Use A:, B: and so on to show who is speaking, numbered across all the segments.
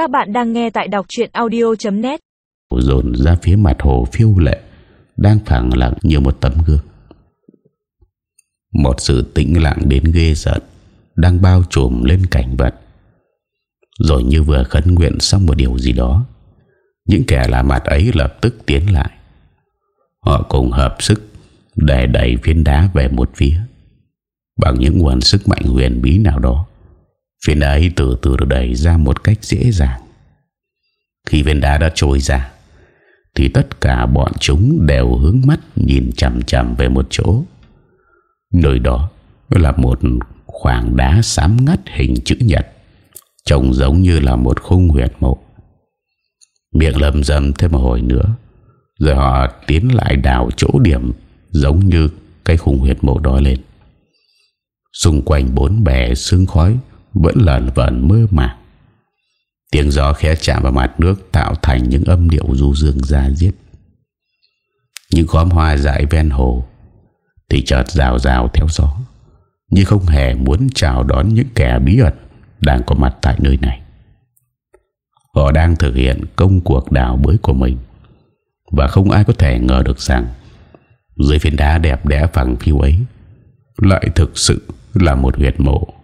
A: Các bạn đang nghe tại đọc chuyện audio.net
B: Dồn ra phía mặt hồ phiêu lệ, Đang phẳng lặng như một tấm gương. Một sự tĩnh lặng đến ghê giận Đang bao trùm lên cảnh vật. Rồi như vừa khấn nguyện xong một điều gì đó, Những kẻ lạ mặt ấy lập tức tiến lại. Họ cùng hợp sức Để đẩy viên đá về một phía, Bằng những nguồn sức mạnh huyền bí nào đó. Viên đá ấy từ từ được đẩy ra một cách dễ dàng. Khi viên đá đã trôi ra, Thì tất cả bọn chúng đều hướng mắt nhìn chầm chầm về một chỗ. Nơi đó là một khoảng đá xám ngắt hình chữ nhật, Trông giống như là một khung huyệt mộ. Miệng lầm dầm thêm một hồi nữa, Rồi họ tiến lại đào chỗ điểm Giống như cái khung huyệt mộ đó lên. Xung quanh bốn bè sương khói vẫn lờn vẩn mơ màng. Tiếng gió khẽ chạm vào mặt nước Tạo thành những âm điệu du dương ra diết. Những khóm hoa dại ven hồ Thì chợt rào rào theo gió, Như không hề muốn chào đón những kẻ bí ẩn Đang có mặt tại nơi này. Họ đang thực hiện công cuộc đào bới của mình, Và không ai có thể ngờ được rằng Dưới phiến đá đẹp đẽ phẳng phiêu ấy Lại thực sự là một huyệt mộ.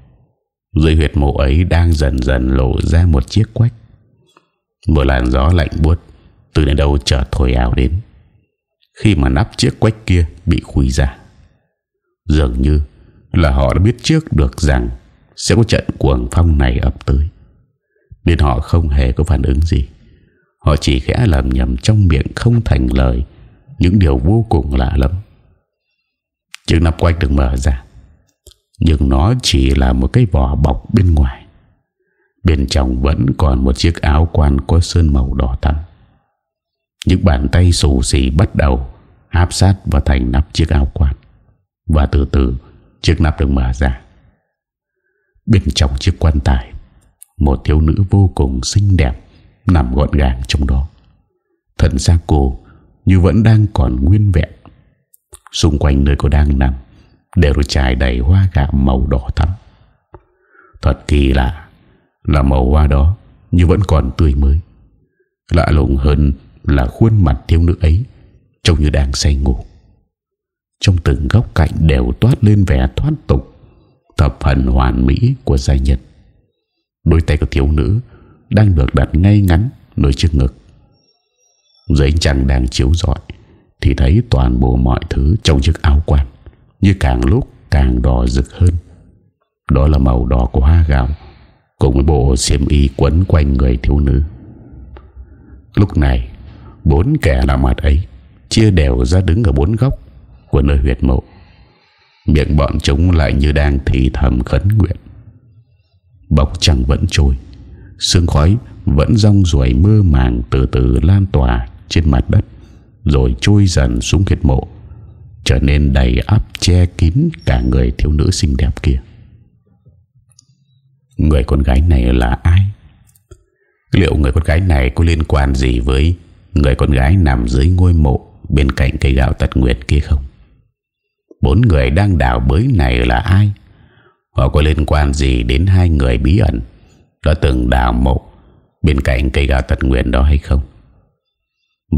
B: Dưới huyệt mộ ấy đang dần dần lộ ra một chiếc quách. Một làn gió lạnh buốt Từ nơi đâu chợt thổi ảo đến. Khi mà nắp chiếc quách kia bị khui ra, Dường như là họ đã biết trước được rằng Sẽ có trận cuồng phong này ập tới. Nên họ không hề có phản ứng gì. Họ chỉ khẽ làm nhầm trong miệng không thành lời Những điều vô cùng lạ lắm Chiếc nắp quách được mở ra nhưng nó chỉ là một cái vỏ bọc bên ngoài. Bên trong vẫn còn một chiếc áo quan có sơn màu đỏ thắm. Những bàn tay xù xì bắt đầu áp sát vào thành nắp chiếc áo quan. Và từ từ, chiếc nắp được mở ra. Bên trong chiếc quan tài, Một thiếu nữ vô cùng xinh đẹp Nằm gọn gàng trong đó. Thân xác cô Như vẫn đang còn nguyên vẹn. Xung quanh nơi cô đang nằm đều được trải đầy hoa gạo màu đỏ thắm. Thật kỳ lạ là màu hoa đó như vẫn còn tươi mới. Lạ lùng hơn là khuôn mặt thiếu nữ ấy trông như đang say ngủ. Trong từng góc cạnh đều toát lên vẻ thoát tục, thập phần hoàn mỹ của giai nhân. Đôi tay của thiếu nữ đang được đặt ngay ngắn nơi trước ngực. Dưới chàng trăng đang chiếu rọi thì thấy toàn bộ mọi thứ trong chiếc áo quan như càng lúc càng đỏ rực hơn. Đó là màu đỏ của hoa gạo cùng với bộ xiêm y quấn quanh người thiếu nữ. Lúc này, bốn kẻ làm mặt ấy chia đều ra đứng ở bốn góc của nơi huyệt mộ. Miệng bọn chúng lại như đang thì thầm khấn nguyện. Bọc chẳng vẫn trôi, sương khói vẫn rong ruổi mơ màng từ từ lan tỏa trên mặt đất rồi trôi dần xuống huyệt mộ trở nên đầy áp che kín cả người thiếu nữ xinh đẹp kia. Người con gái này là ai? Liệu người con gái này có liên quan gì với người con gái nằm dưới ngôi mộ bên cạnh cây gạo tật nguyệt kia không? Bốn người đang đào bới này là ai? Họ có liên quan gì đến hai người bí ẩn đã từng đào mộ bên cạnh cây gạo tật nguyệt đó hay không?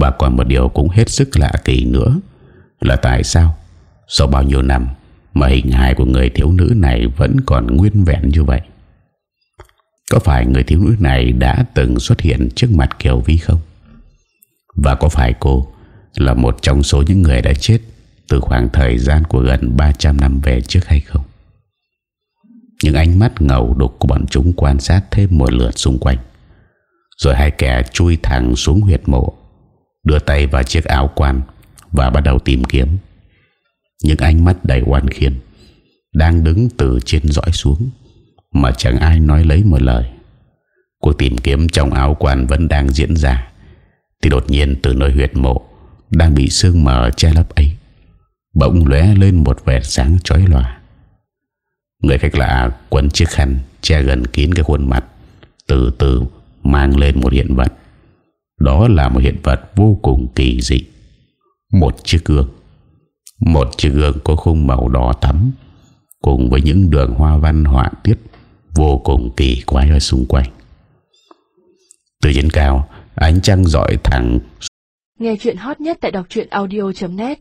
B: Và còn một điều cũng hết sức lạ kỳ nữa là tại sao sau bao nhiêu năm mà hình hài của người thiếu nữ này vẫn còn nguyên vẹn như vậy? Có phải người thiếu nữ này đã từng xuất hiện trước mặt Kiều Vi không? Và có phải cô là một trong số những người đã chết từ khoảng thời gian của gần 300 năm về trước hay không? Những ánh mắt ngầu đục của bọn chúng quan sát thêm một lượt xung quanh. Rồi hai kẻ chui thẳng xuống huyệt mộ, đưa tay vào chiếc áo quan và bắt đầu tìm kiếm. Những ánh mắt đầy oan khiên đang đứng từ trên dõi xuống, mà chẳng ai nói lấy một lời. Cuộc tìm kiếm trong áo quan vẫn đang diễn ra, thì đột nhiên từ nơi huyệt mộ đang bị sương mờ che lấp ấy, bỗng lóe lên một vệt sáng chói lòa. Người khách lạ quấn chiếc khăn che gần kín cái khuôn mặt, từ từ mang lên một hiện vật. Đó là một hiện vật vô cùng kỳ dị một chiếc gương. Một chiếc gương có khung màu đỏ thắm, cùng với những đường hoa văn họa tiết vô cùng kỳ quái ở xung quanh. Từ trên cao, ánh trăng dọi thẳng
A: Nghe chuyện hot nhất tại đọc audio.net